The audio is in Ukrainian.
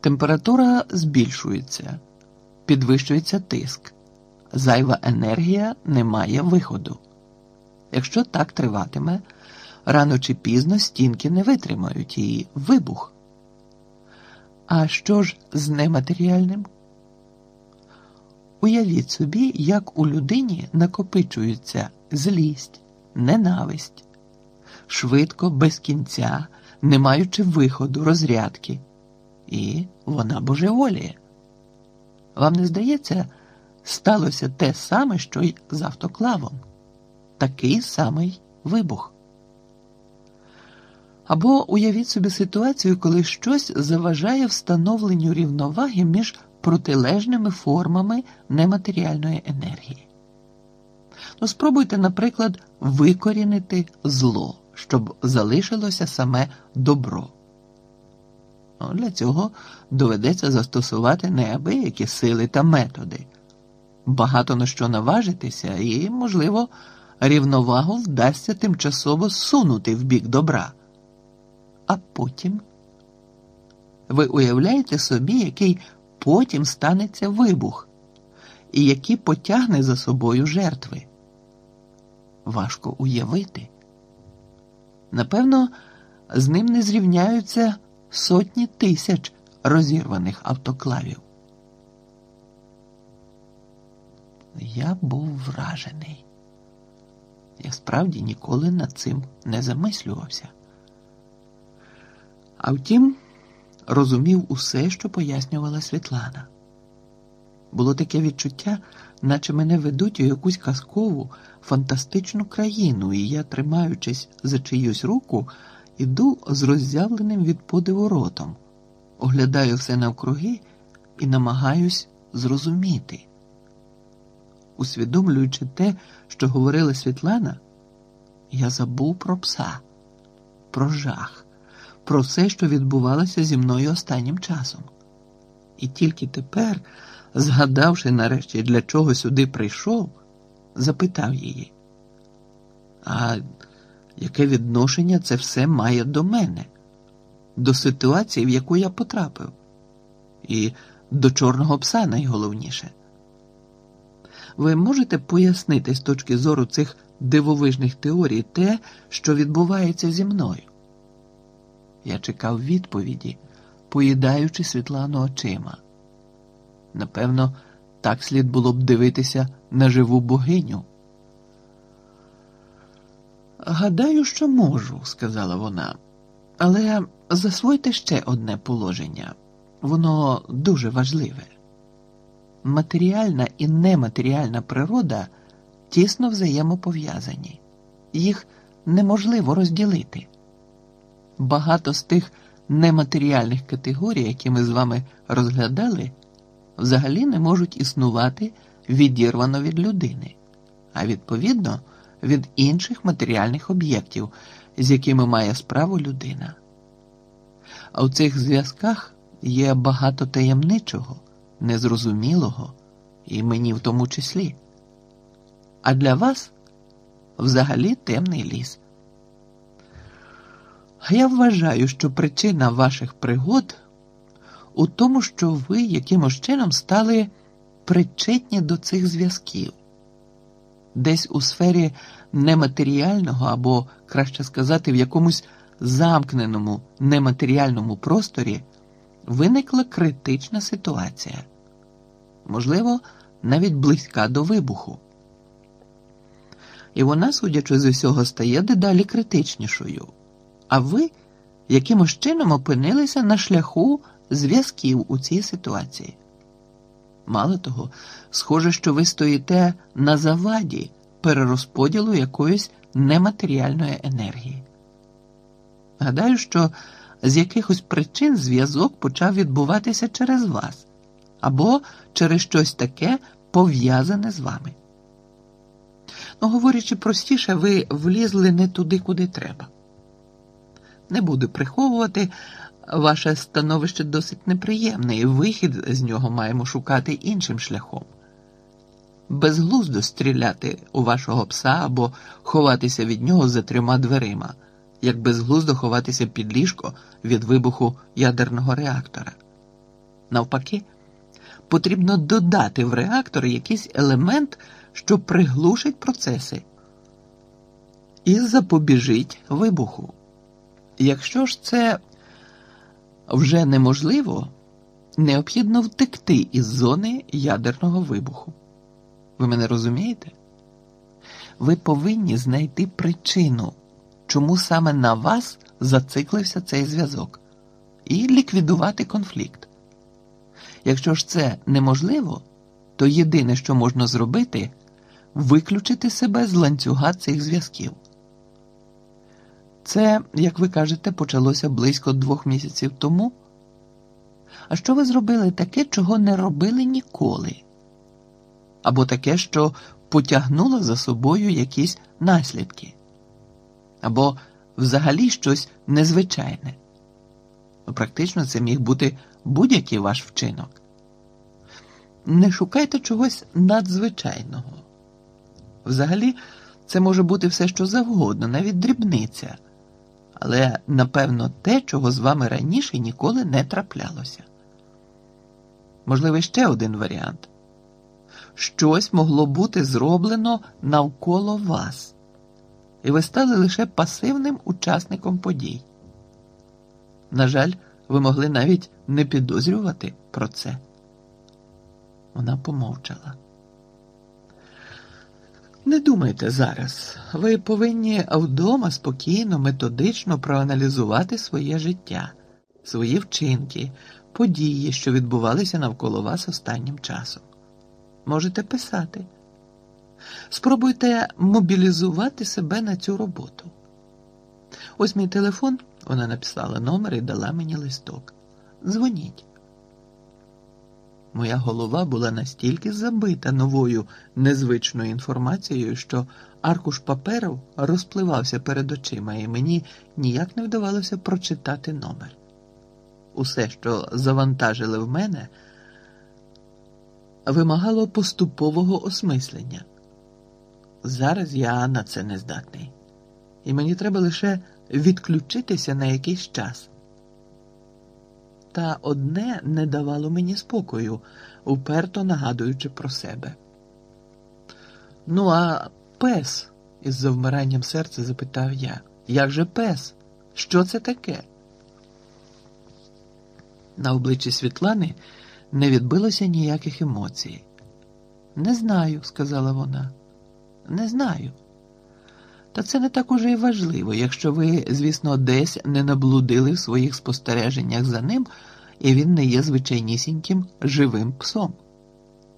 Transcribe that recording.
Температура збільшується, підвищується тиск, зайва енергія не має виходу. Якщо так триватиме, рано чи пізно стінки не витримають і вибух. А що ж з нематеріальним? Уявіть собі, як у людині накопичується злість, ненависть, швидко, без кінця, не маючи виходу, розрядки, і вона божеволіє. Вам не здається, сталося те саме, що й з автоклавом, такий самий вибух. Або уявіть собі ситуацію, коли щось заважає встановленню рівноваги між протилежними формами нематеріальної енергії. Ну, спробуйте, наприклад, викорінити зло, щоб залишилося саме добро. Для цього доведеться застосувати неабиякі сили та методи, багато на що наважитися, і, можливо, рівновагу вдасться тимчасово сунути в бік добра. А потім ви уявляєте собі, який потім станеться вибух, і які потягне за собою жертви. Важко уявити. Напевно, з ним не зрівняються сотні тисяч розірваних автоклавів. Я був вражений. Я справді ніколи над цим не замислювався. А втім, розумів усе, що пояснювала Світлана. Було таке відчуття, наче мене ведуть у якусь казкову, фантастичну країну, і я, тримаючись за чиюсь руку, іду з роззявленим від подиву ротом, оглядаю все навкруги і намагаюсь зрозуміти. Усвідомлюючи те, що говорила Світлана, я забув про пса, про жах про все, що відбувалося зі мною останнім часом. І тільки тепер, згадавши нарешті, для чого сюди прийшов, запитав її, а яке відношення це все має до мене, до ситуації, в яку я потрапив, і до чорного пса найголовніше. Ви можете пояснити з точки зору цих дивовижних теорій те, що відбувається зі мною? Я чекав відповіді, поїдаючи Світлану очима. Напевно, так слід було б дивитися на живу богиню. Гадаю, що можу, сказала вона, але засвойте ще одне положення. Воно дуже важливе. Матеріальна і нематеріальна природа тісно взаємопов'язані, їх неможливо розділити багато з тих нематеріальних категорій, які ми з вами розглядали, взагалі не можуть існувати відірвано від людини, а відповідно від інших матеріальних об'єктів, з якими має справу людина. А у цих зв'язках є багато таємничого, незрозумілого і мені в тому числі. А для вас взагалі темний ліс. Я вважаю, що причина ваших пригод у тому, що ви якимось чином стали причетні до цих зв'язків, десь у сфері нематеріального або, краще сказати, в якомусь замкненому нематеріальному просторі виникла критична ситуація, можливо, навіть близька до вибуху. І вона, судячи з усього, стає дедалі критичнішою а ви якимось чином опинилися на шляху зв'язків у цій ситуації. Мало того, схоже, що ви стоїте на заваді перерозподілу якоїсь нематеріальної енергії. Гадаю, що з якихось причин зв'язок почав відбуватися через вас або через щось таке пов'язане з вами. Ну, говорячи простіше, ви влізли не туди, куди треба. Не буду приховувати, ваше становище досить неприємне, і вихід з нього маємо шукати іншим шляхом. Безглуздо стріляти у вашого пса або ховатися від нього за трьома дверима, як безглуздо ховатися під ліжко від вибуху ядерного реактора. Навпаки, потрібно додати в реактор якийсь елемент, що приглушить процеси і запобіжить вибуху. Якщо ж це вже неможливо, необхідно втекти із зони ядерного вибуху. Ви мене розумієте? Ви повинні знайти причину, чому саме на вас зациклився цей зв'язок, і ліквідувати конфлікт. Якщо ж це неможливо, то єдине, що можна зробити, виключити себе з ланцюга цих зв'язків. Це, як ви кажете, почалося близько двох місяців тому. А що ви зробили таке, чого не робили ніколи? Або таке, що потягнуло за собою якісь наслідки, або взагалі щось незвичайне. Ну, практично це міг бути будь-який ваш вчинок. Не шукайте чогось надзвичайного. Взагалі, це може бути все, що завгодно, навіть дрібниця, але напевно те, чого з вами раніше ніколи не траплялося. Можливо, ще один варіант. Щось могло бути зроблено навколо вас, і ви стали лише пасивним учасником подій. На жаль, ви могли навіть не підозрювати про це. Вона помовчала. Не думайте зараз. Ви повинні вдома спокійно, методично проаналізувати своє життя, свої вчинки, події, що відбувалися навколо вас останнім часом. Можете писати. Спробуйте мобілізувати себе на цю роботу. Ось мій телефон, вона написала номер і дала мені листок. Дзвоніть. Моя голова була настільки забита новою незвичною інформацією, що аркуш паперу розпливався перед очима, і мені ніяк не вдавалося прочитати номер. Усе, що завантажили в мене, вимагало поступового осмислення. Зараз я на це не здатний, і мені треба лише відключитися на якийсь час. Та одне не давало мені спокою, уперто нагадуючи про себе. Ну, а пес? із завмиранням серця запитав я. Як же пес? Що це таке? На обличчі Світлани не відбилося ніяких емоцій. Не знаю, сказала вона. Не знаю. Та це не так уже й важливо, якщо ви, звісно, десь не наблудили в своїх спостереженнях за ним, і він не є звичайнісіньким живим псом.